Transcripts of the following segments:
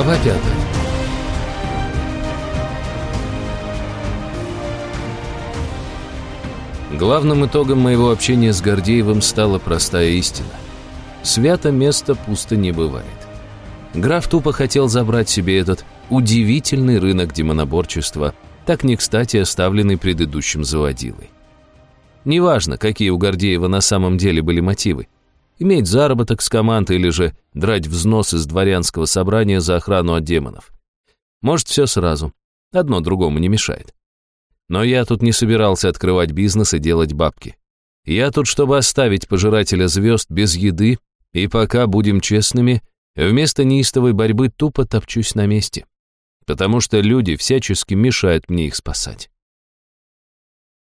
Глава пятая. Главным итогом моего общения с Гордеевым стала простая истина. Свято место пусто не бывает. Граф тупо хотел забрать себе этот удивительный рынок демоноборчества, так не кстати оставленный предыдущим заводилой. Неважно, какие у Гордеева на самом деле были мотивы. Иметь заработок с командой или же драть взнос из дворянского собрания за охрану от демонов. Может, все сразу. Одно другому не мешает. Но я тут не собирался открывать бизнес и делать бабки. Я тут, чтобы оставить пожирателя звезд без еды, и пока, будем честными, вместо неистовой борьбы тупо топчусь на месте. Потому что люди всячески мешают мне их спасать.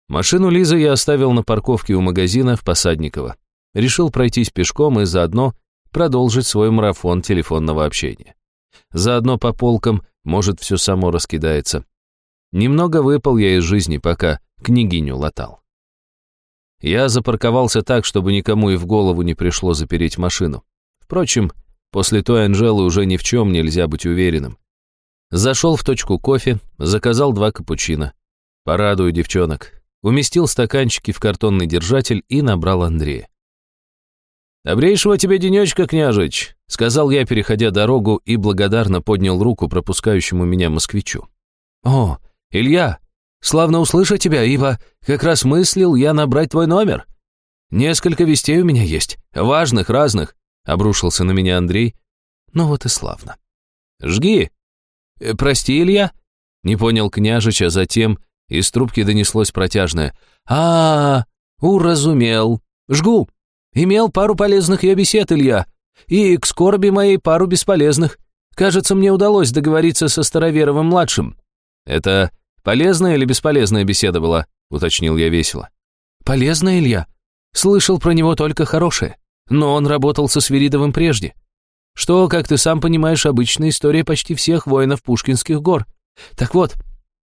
Машину Лизы я оставил на парковке у магазина в Посадниково. Решил пройтись пешком и заодно продолжить свой марафон телефонного общения. Заодно по полкам, может, все само раскидается. Немного выпал я из жизни, пока княгиню латал. Я запарковался так, чтобы никому и в голову не пришло запереть машину. Впрочем, после той Анжелы уже ни в чем нельзя быть уверенным. Зашел в точку кофе, заказал два капучино. Порадую девчонок. Уместил стаканчики в картонный держатель и набрал Андрея. «Добрейшего тебе денечка, княжич», — сказал я, переходя дорогу, и благодарно поднял руку пропускающему меня москвичу. «О, «Илья, славно услышать тебя, ибо как раз мыслил я набрать твой номер. Несколько вестей у меня есть, важных, разных», — обрушился на меня Андрей. «Ну вот и славно». «Жги!» «Э, «Прости, Илья?» — не понял княжич, а затем из трубки донеслось протяжное. а, -а, -а уразумел. Жгу. Имел пару полезных я бесед, Илья. И к скорби моей пару бесполезных. Кажется, мне удалось договориться со Староверовым-младшим. Это «Полезная или бесполезная беседа была?» — уточнил я весело. «Полезная, Илья. Слышал про него только хорошее. Но он работал со Свиридовым прежде. Что, как ты сам понимаешь, обычная история почти всех воинов Пушкинских гор. Так вот,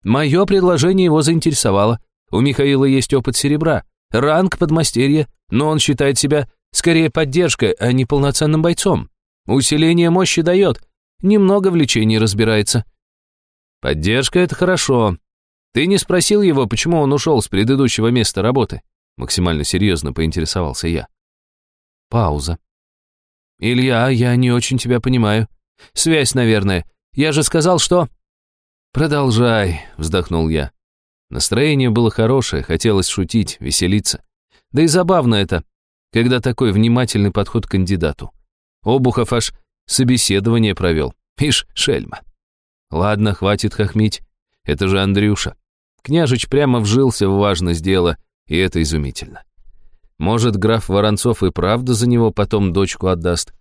мое предложение его заинтересовало. У Михаила есть опыт серебра, ранг подмастерья, но он считает себя скорее поддержкой, а не полноценным бойцом. Усиление мощи дает, немного в лечении разбирается». «Поддержка — это хорошо, «Ты не спросил его, почему он ушел с предыдущего места работы?» Максимально серьезно поинтересовался я. Пауза. «Илья, я не очень тебя понимаю. Связь, наверное. Я же сказал, что...» «Продолжай», — вздохнул я. Настроение было хорошее, хотелось шутить, веселиться. Да и забавно это, когда такой внимательный подход к кандидату. Обухов аж собеседование провел. Ишь, шельма. Ладно, хватит хохмить. Это же Андрюша. Княжич прямо вжился в важность дела, и это изумительно. Может, граф Воронцов и правда за него потом дочку отдаст.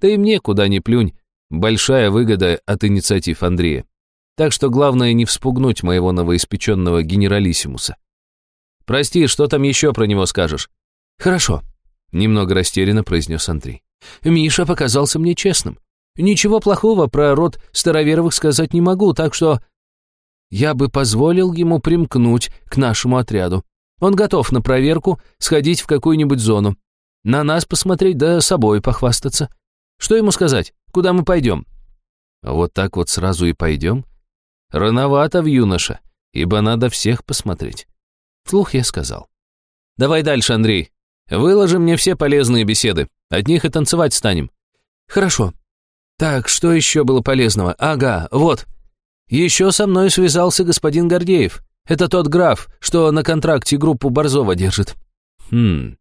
Да и мне, куда ни плюнь, большая выгода от инициатив Андрея. Так что главное не вспугнуть моего новоиспеченного генералиссимуса. «Прости, что там еще про него скажешь?» «Хорошо», — немного растерянно произнес Андрей. «Миша показался мне честным. Ничего плохого про род Староверовых сказать не могу, так что я бы позволил ему примкнуть к нашему отряду. Он готов на проверку сходить в какую-нибудь зону. На нас посмотреть, да собой похвастаться. Что ему сказать? Куда мы пойдем? Вот так вот сразу и пойдем? Рановато в юноша, ибо надо всех посмотреть. Вслух я сказал. Давай дальше, Андрей. Выложи мне все полезные беседы. От них и танцевать станем. Хорошо. Так, что еще было полезного? Ага, вот. Еще со мной связался господин Гордеев. Это тот граф, что на контракте группу Борзова держит. Хм.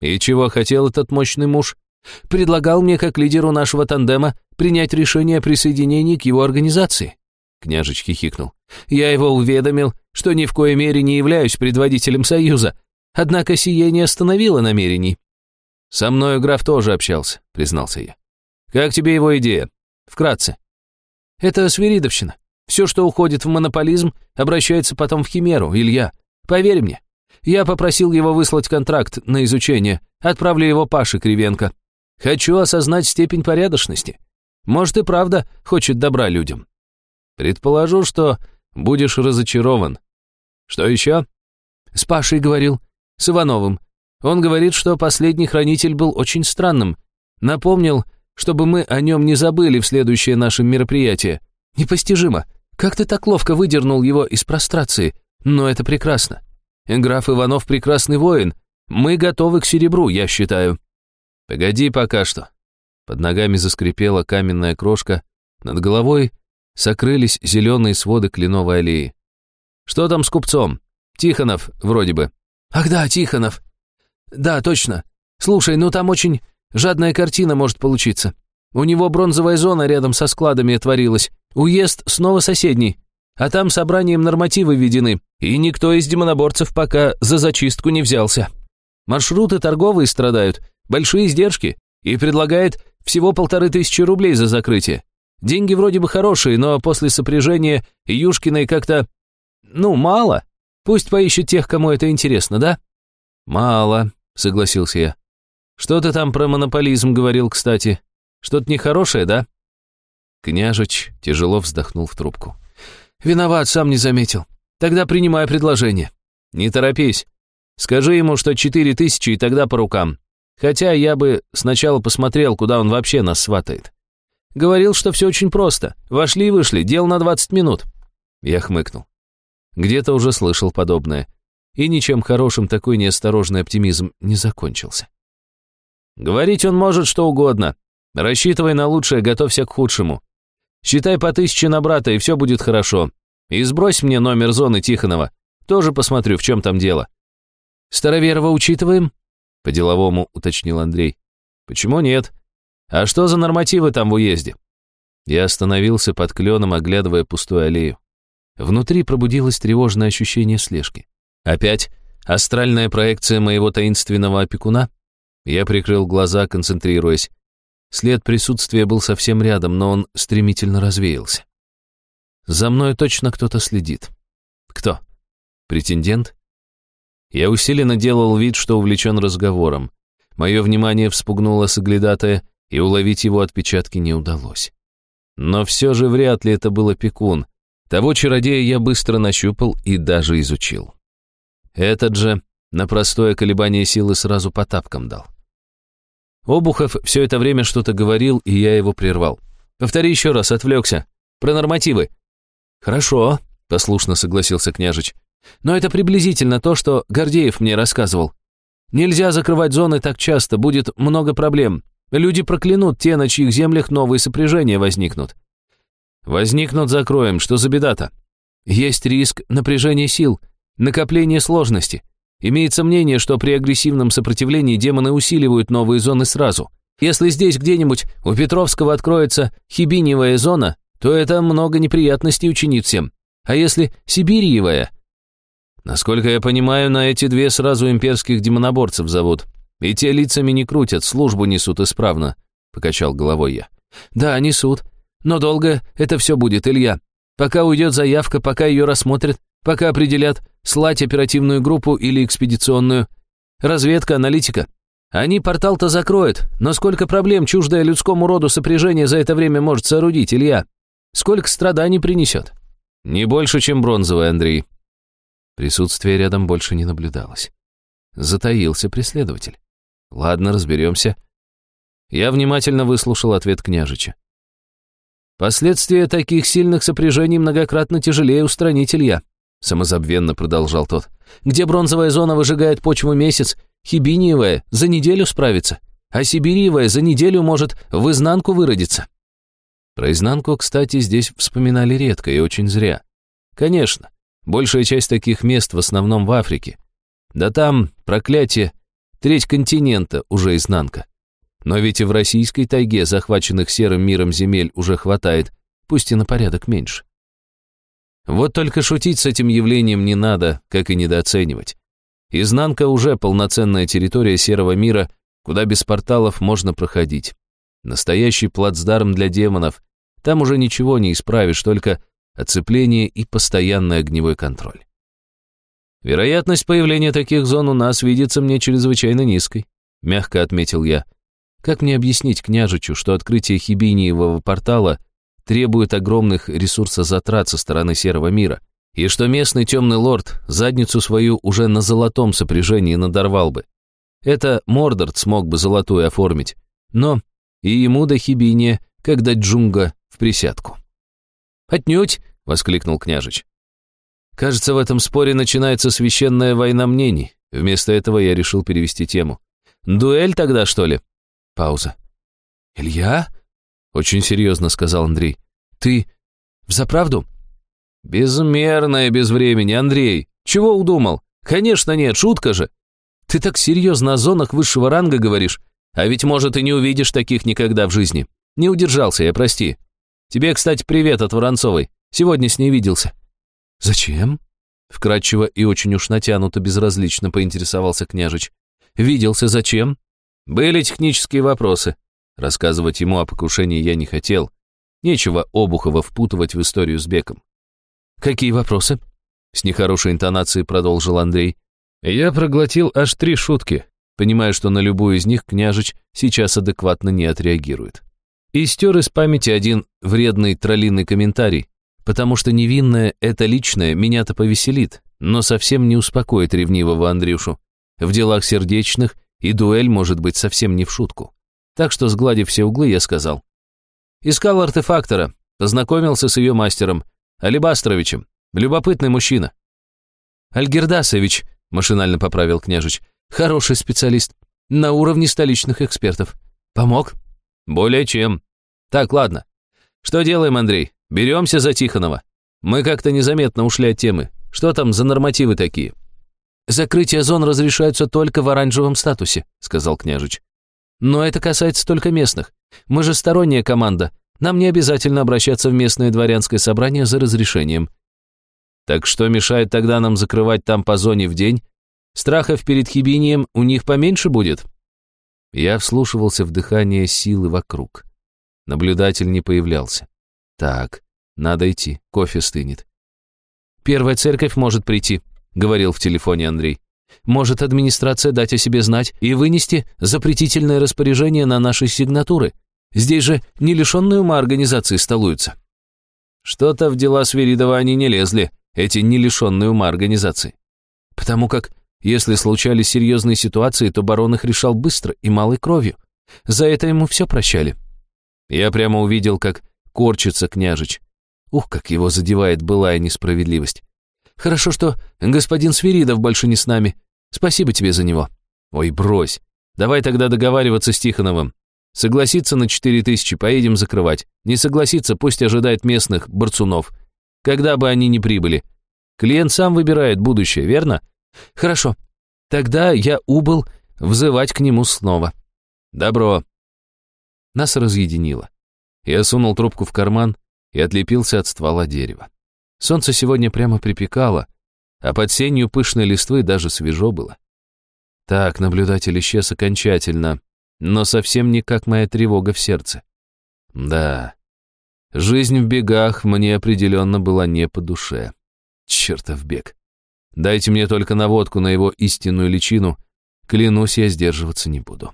И чего хотел этот мощный муж? Предлагал мне, как лидеру нашего тандема, принять решение о присоединении к его организации. Княжич хихикнул. Я его уведомил, что ни в коей мере не являюсь предводителем союза. Однако сие не остановило намерений. Со мною граф тоже общался, признался я. Как тебе его идея? Вкратце. Это свиридовщина. Все, что уходит в монополизм, обращается потом в химеру, Илья. Поверь мне. Я попросил его выслать контракт на изучение. Отправлю его Паше Кривенко. Хочу осознать степень порядочности. Может, и правда хочет добра людям. Предположу, что будешь разочарован. Что еще? С Пашей говорил. С Ивановым. Он говорит, что последний хранитель был очень странным. Напомнил, чтобы мы о нем не забыли в следующее наше мероприятие. Непостижимо. Как ты так ловко выдернул его из прострации? Но это прекрасно. Граф Иванов прекрасный воин. Мы готовы к серебру, я считаю. Погоди пока что. Под ногами заскрипела каменная крошка, над головой сокрылись зеленые своды кленовой аллеи. Что там с купцом? Тихонов, вроде бы. Ах да, Тихонов. Да, точно. Слушай, ну там очень жадная картина может получиться. У него бронзовая зона рядом со складами отворилась. Уезд снова соседний. А там собранием нормативы введены, и никто из демоноборцев пока за зачистку не взялся. Маршруты торговые страдают, большие издержки, и предлагает всего полторы тысячи рублей за закрытие. Деньги вроде бы хорошие, но после сопряжения Юшкиной как-то... Ну, мало. Пусть поищет тех, кому это интересно, да? Мало, согласился я. Что ты там про монополизм говорил, кстати? Что-то нехорошее, да? Княжич тяжело вздохнул в трубку. «Виноват, сам не заметил. Тогда принимаю предложение». «Не торопись. Скажи ему, что четыре тысячи и тогда по рукам. Хотя я бы сначала посмотрел, куда он вообще нас сватает. Говорил, что все очень просто. Вошли и вышли, дел на двадцать минут». Я хмыкнул. Где-то уже слышал подобное. И ничем хорошим такой неосторожный оптимизм не закончился. Говорить он может что угодно. Рассчитывай на лучшее, готовься к худшему. Считай по тысяче на брата, и все будет хорошо. И сбрось мне номер зоны Тихонова. Тоже посмотрю, в чем там дело. Староверова учитываем? По-деловому уточнил Андрей. Почему нет? А что за нормативы там в уезде? Я остановился под кленом, оглядывая пустую аллею. Внутри пробудилось тревожное ощущение слежки. Опять астральная проекция моего таинственного опекуна? Я прикрыл глаза, концентрируясь. След присутствия был совсем рядом, но он стремительно развеялся. За мной точно кто-то следит. Кто? Претендент? Я усиленно делал вид, что увлечен разговором. Мое внимание вспугнуло соглядатая, и уловить его отпечатки не удалось. Но все же вряд ли это был опекун. Того чародея я быстро нащупал и даже изучил. Этот же на простое колебание силы сразу по тапкам дал. Обухов все это время что-то говорил, и я его прервал. «Повтори еще раз, отвлекся. Про нормативы». «Хорошо», — послушно согласился княжич. «Но это приблизительно то, что Гордеев мне рассказывал. Нельзя закрывать зоны так часто, будет много проблем. Люди проклянут те, на чьих землях новые сопряжения возникнут». «Возникнут, закроем. Что за беда-то?» «Есть риск напряжения сил, накопления сложности. Имеется мнение, что при агрессивном сопротивлении демоны усиливают новые зоны сразу. Если здесь где-нибудь у Петровского откроется хибиниевая зона, то это много неприятностей учинит всем. А если сибириевая? Насколько я понимаю, на эти две сразу имперских демоноборцев зовут. И те лицами не крутят, службу несут исправно, покачал головой я. Да, несут. Но долго это все будет, Илья. Пока уйдет заявка, пока ее рассмотрят, пока определят, слать оперативную группу или экспедиционную. Разведка, аналитика. Они портал-то закроют, но сколько проблем чуждое людскому роду сопряжение за это время может соорудить, Илья? Сколько страданий принесет? Не больше, чем бронзовый, Андрей. Присутствие рядом больше не наблюдалось. Затаился преследователь. Ладно, разберемся. Я внимательно выслушал ответ княжича. Последствия таких сильных сопряжений многократно тяжелее устранить, Илья. Самозабвенно продолжал тот. Где бронзовая зона выжигает почву месяц, хибиниевая за неделю справится, а сибириевая за неделю может в изнанку выродиться. Про изнанку, кстати, здесь вспоминали редко и очень зря. Конечно, большая часть таких мест в основном в Африке. Да там, проклятие, треть континента уже изнанка. Но ведь и в российской тайге захваченных серым миром земель уже хватает, пусть и на порядок меньше. Вот только шутить с этим явлением не надо, как и недооценивать. Изнанка уже полноценная территория серого мира, куда без порталов можно проходить. Настоящий плацдарм для демонов. Там уже ничего не исправишь, только оцепление и постоянный огневой контроль. Вероятность появления таких зон у нас видится мне чрезвычайно низкой, мягко отметил я. Как мне объяснить княжичу, что открытие Хибиниевого портала требует огромных ресурсозатрат со стороны серого мира, и что местный темный лорд задницу свою уже на золотом сопряжении надорвал бы. Это Мордорт смог бы золотую оформить, но и ему до хибиния, когда джунга в присядку. «Отнюдь!» — воскликнул княжич. «Кажется, в этом споре начинается священная война мнений. Вместо этого я решил перевести тему. Дуэль тогда, что ли?» Пауза. «Илья?» — очень серьезно сказал Андрей. «Ты взаправду?» «Безмерное без времени, Андрей. Чего удумал? Конечно нет, шутка же. Ты так серьезно о зонах высшего ранга говоришь, а ведь, может, и не увидишь таких никогда в жизни. Не удержался я, прости. Тебе, кстати, привет от Воронцовой. Сегодня с ней виделся». «Зачем?» Вкратчиво и очень уж натянуто безразлично поинтересовался княжич. «Виделся зачем?» «Были технические вопросы». Рассказывать ему о покушении я не хотел. Нечего Обухова впутывать в историю с Беком. «Какие вопросы?» С нехорошей интонацией продолжил Андрей. Я проглотил аж три шутки, понимая, что на любую из них княжич сейчас адекватно не отреагирует. И стер из памяти один вредный троллиный комментарий, потому что невинное это личное меня-то повеселит, но совсем не успокоит ревнивого Андрюшу. В делах сердечных и дуэль может быть совсем не в шутку. Так что, сгладив все углы, я сказал. Искал артефактора, познакомился с ее мастером, Алибастровичем. Любопытный мужчина». «Альгердасович», — машинально поправил княжич, «хороший специалист, на уровне столичных экспертов. Помог?» «Более чем. Так, ладно. Что делаем, Андрей? Беремся за Тихонова. Мы как-то незаметно ушли от темы. Что там за нормативы такие?» «Закрытие зон разрешаются только в оранжевом статусе», — сказал княжич. «Но это касается только местных. Мы же сторонняя команда, нам не обязательно обращаться в местное дворянское собрание за разрешением. Так что мешает тогда нам закрывать там по зоне в день? Страхов перед хибинием у них поменьше будет? Я вслушивался в дыхание силы вокруг. Наблюдатель не появлялся. Так, надо идти, кофе стынет. «Первая церковь может прийти», — говорил в телефоне Андрей. «Может администрация дать о себе знать и вынести запретительное распоряжение на наши сигнатуры. Здесь же не лишенные ума организации столуются. Что-то в дела Свиридова они не лезли, эти не лишенные ума организации. Потому как, если случались серьезные ситуации, то барон их решал быстро и малой кровью. За это ему все прощали. Я прямо увидел, как корчится княжич. Ух, как его задевает былая несправедливость. Хорошо, что господин Свиридов больше не с нами. Спасибо тебе за него. Ой, брось. Давай тогда договариваться с Тихоновым. Согласится на четыре тысячи, поедем закрывать. Не согласится, пусть ожидает местных борцунов. Когда бы они ни прибыли. Клиент сам выбирает будущее, верно? Хорошо. Тогда я убыл взывать к нему снова. Добро. Нас разъединило. Я сунул трубку в карман и отлепился от ствола дерева. Солнце сегодня прямо припекало, а под сенью пышной листвы даже свежо было. Так, наблюдатель исчез окончательно но совсем не как моя тревога в сердце. Да, жизнь в бегах мне определенно была не по душе. Чертов бег. Дайте мне только наводку на его истинную личину, клянусь, я сдерживаться не буду.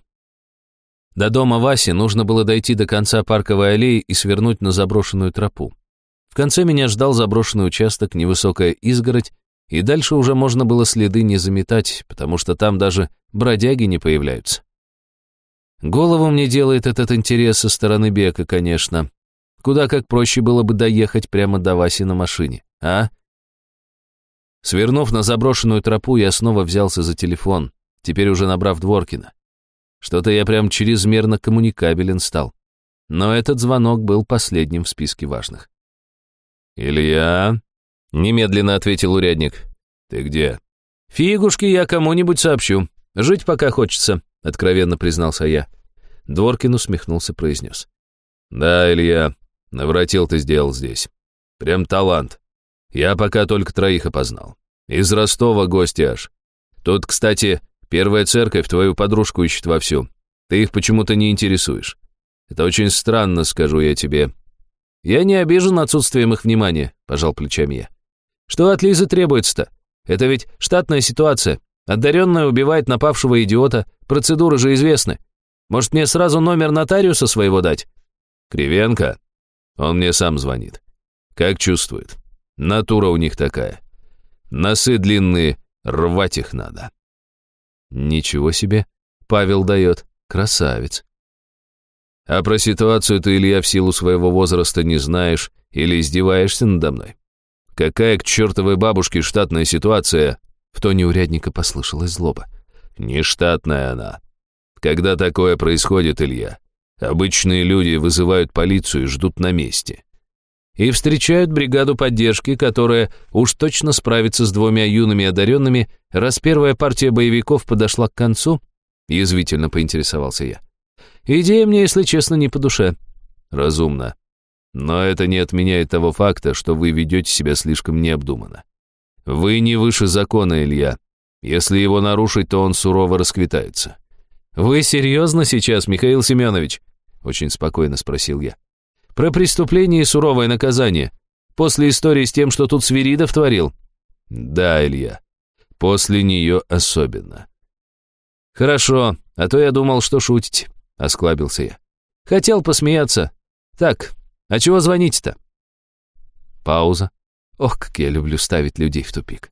До дома Васи нужно было дойти до конца парковой аллеи и свернуть на заброшенную тропу. В конце меня ждал заброшенный участок, невысокая изгородь, и дальше уже можно было следы не заметать, потому что там даже бродяги не появляются. Голову мне делает этот интерес со стороны Бека, конечно. Куда как проще было бы доехать прямо до Васи на машине, а? Свернув на заброшенную тропу, я снова взялся за телефон, теперь уже набрав Дворкина. Что-то я прям чрезмерно коммуникабелен стал. Но этот звонок был последним в списке важных. «Илья?» — немедленно ответил урядник. «Ты где?» «Фигушки я кому-нибудь сообщу. Жить пока хочется откровенно признался я. Дворкин усмехнулся, произнес. «Да, Илья, навратил ты сделал здесь. Прям талант. Я пока только троих опознал. Из Ростова гости аж. Тут, кстати, первая церковь твою подружку ищет вовсю. Ты их почему-то не интересуешь. Это очень странно, скажу я тебе». «Я не обижен отсутствием их внимания», — пожал плечами я. «Что от Лизы требуется-то? Это ведь штатная ситуация. Одаренная убивает напавшего идиота, процедуры же известны. Может, мне сразу номер нотариуса своего дать? Кривенко? Он мне сам звонит. Как чувствует? Натура у них такая. Носы длинные, рвать их надо. Ничего себе. Павел дает. Красавец. А про ситуацию ты, Илья, в силу своего возраста не знаешь или издеваешься надо мной? Какая к чертовой бабушке штатная ситуация? В тоне урядника послышалась злоба. Нештатная она. Когда такое происходит, Илья, обычные люди вызывают полицию и ждут на месте. И встречают бригаду поддержки, которая уж точно справится с двумя юными одаренными, раз первая партия боевиков подошла к концу, язвительно поинтересовался я. Идея мне, если честно, не по душе. Разумно. Но это не отменяет того факта, что вы ведете себя слишком необдуманно. Вы не выше закона, Илья. Если его нарушить, то он сурово расквитается. «Вы серьезно сейчас, Михаил Семенович?» Очень спокойно спросил я. «Про преступление и суровое наказание. После истории с тем, что тут Свиридов творил?» «Да, Илья. После нее особенно». «Хорошо, а то я думал, что шутите», — осклабился я. «Хотел посмеяться. Так, а чего звоните-то?» Пауза. Ох, как я люблю ставить людей в тупик.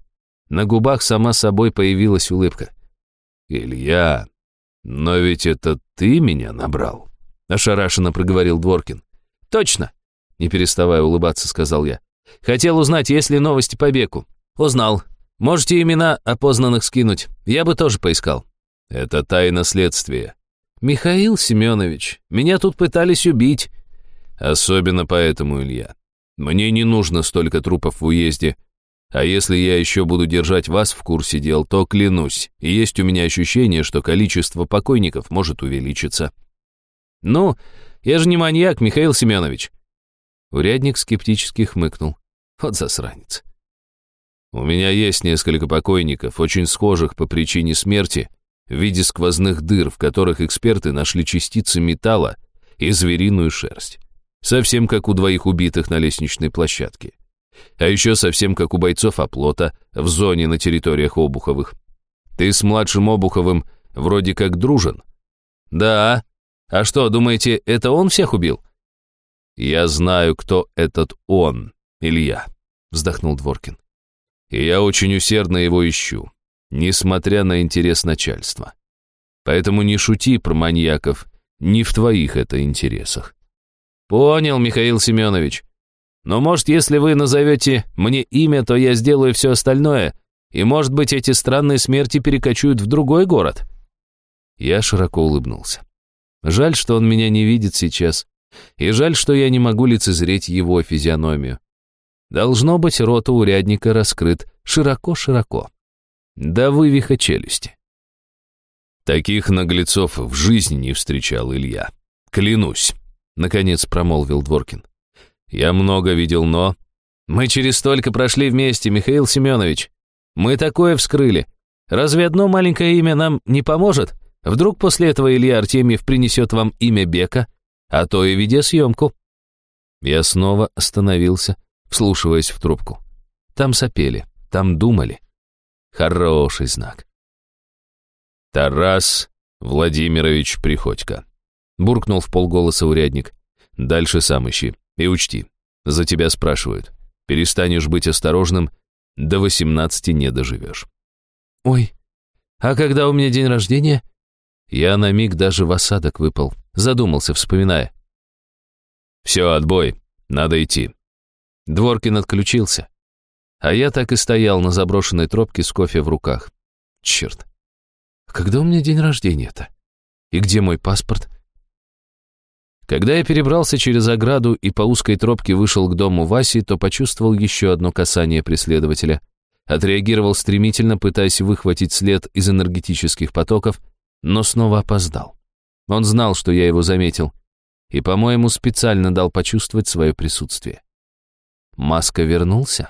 На губах сама собой появилась улыбка. «Илья, но ведь это ты меня набрал», — ошарашенно проговорил Дворкин. «Точно!» — не переставая улыбаться, сказал я. «Хотел узнать, есть ли новости по Беку. Узнал. Можете имена опознанных скинуть. Я бы тоже поискал». «Это тайна следствия». «Михаил Семенович, меня тут пытались убить». «Особенно поэтому, Илья. Мне не нужно столько трупов в уезде, а если я еще буду держать вас в курсе дел, то клянусь, есть у меня ощущение, что количество покойников может увеличиться. Ну, я же не маньяк, Михаил Семенович. Урядник скептически хмыкнул. Вот засранец. У меня есть несколько покойников, очень схожих по причине смерти, в виде сквозных дыр, в которых эксперты нашли частицы металла и звериную шерсть. Совсем как у двоих убитых на лестничной площадке. А еще совсем как у бойцов оплота в зоне на территориях Обуховых. Ты с младшим Обуховым вроде как дружен. Да. А что, думаете, это он всех убил? Я знаю, кто этот он, Илья, вздохнул Дворкин. И я очень усердно его ищу, несмотря на интерес начальства. Поэтому не шути про маньяков, не в твоих это интересах. Понял, Михаил Семенович. Но, может, если вы назовете мне имя, то я сделаю все остальное, и, может быть, эти странные смерти перекочуют в другой город». Я широко улыбнулся. Жаль, что он меня не видит сейчас, и жаль, что я не могу лицезреть его физиономию. Должно быть, рот у урядника раскрыт широко-широко. До вывиха челюсти. Таких наглецов в жизни не встречал Илья. Клянусь, наконец промолвил Дворкин. Я много видел, но... Мы через столько прошли вместе, Михаил Семенович. Мы такое вскрыли. Разве одно маленькое имя нам не поможет? Вдруг после этого Илья Артемьев принесет вам имя Бека, а то и видеосъемку. Я снова остановился, вслушиваясь в трубку. Там сопели, там думали. Хороший знак. Тарас Владимирович Приходько. Буркнул в полголоса урядник. Дальше сам ищи. И учти, за тебя спрашивают. Перестанешь быть осторожным, до восемнадцати не доживешь. Ой, а когда у меня день рождения? Я на миг даже в осадок выпал, задумался, вспоминая. Все, отбой, надо идти. Дворкин отключился. А я так и стоял на заброшенной тропке с кофе в руках. Черт, когда у меня день рождения-то? И где мой паспорт? Когда я перебрался через ограду и по узкой тропке вышел к дому Васи, то почувствовал еще одно касание преследователя. Отреагировал стремительно, пытаясь выхватить след из энергетических потоков, но снова опоздал. Он знал, что я его заметил, и, по-моему, специально дал почувствовать свое присутствие. Маска вернулся?